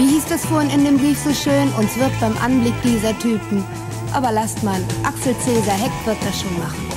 Wie hieß das vorhin in dem Brief so schön? Uns wird beim Anblick dieser Typen. Aber lasst mal, Axel Cäsar Heck wird das schon machen.